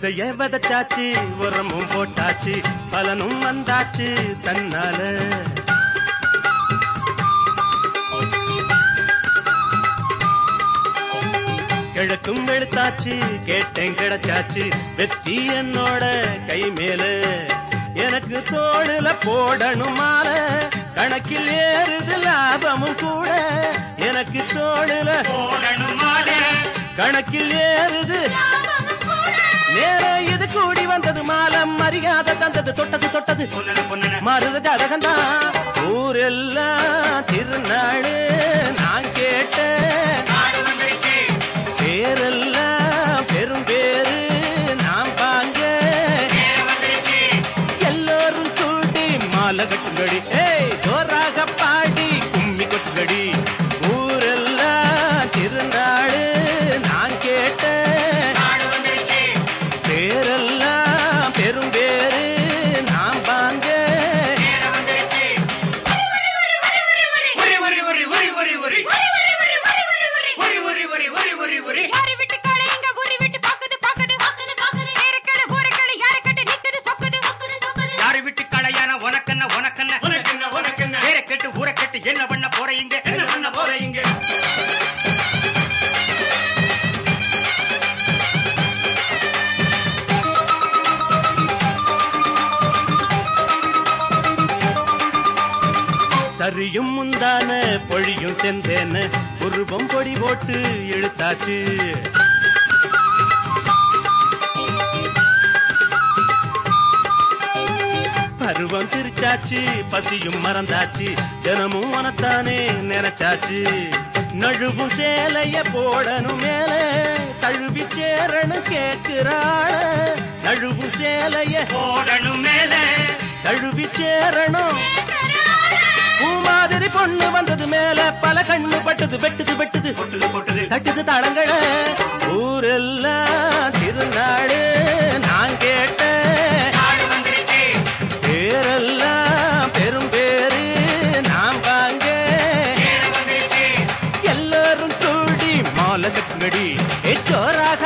விதைய விதைச்சாச்சு உரமும் போட்டாச்சு. பலனும் வந்தாச்சு தன்னால. கிழக்கும் வெளுத்தாச்சு கேட்டேன் கிடைச்சாச்சு. வெத்தி என்னோட கை மேல. எனக்கு தோடுல போடணும்? மால கணக்கில் ஏறுது லாபமும் கூட. எனக்கு தோடுல கணக்கில் ஏறுது நேர இது கூடி வந்தது மாலம் மரியாதை தந்தது தொட்டது தொட்டது. மருத ஜாதகம்தான் ஊரெல்லாம் திருநாடு நான் கேட்ட பேரெல்லாம் பெரும் பேரு நான் பாங்க. எல்லோரும் கூடி மாலை கட்டுங்கடி சரியும் முந்தான பொழியும் செந்தேன. உருவம் பொடி போட்டு இழுத்தாச்சு. பருவம் சிரிச்சாச்சு பசியும் மறந்தாச்சு. தினமும் மனத்தானே நினைச்சாச்சு. நழுவு சேலைய போடணும் மேல தழுவி சேரனு கேட்கிறாள். நழுவு சேலைய போடணும் மேல தழுவி சேரணும். பொண்ணு வந்தது மேல பல கண்ணு பட்டது வெட்டுது வெட்டுது. கொட்டுது கொட்டுது தட்டுது தடங்கள ஊரெல்லாம் திருநாடு நான் கேட்ட பேரெல்லாம் பெரும் பேரு நாம் வாங்க எல்லாரும் கூடி மாலை கட்டுங்கடி. ஏ ஜோராக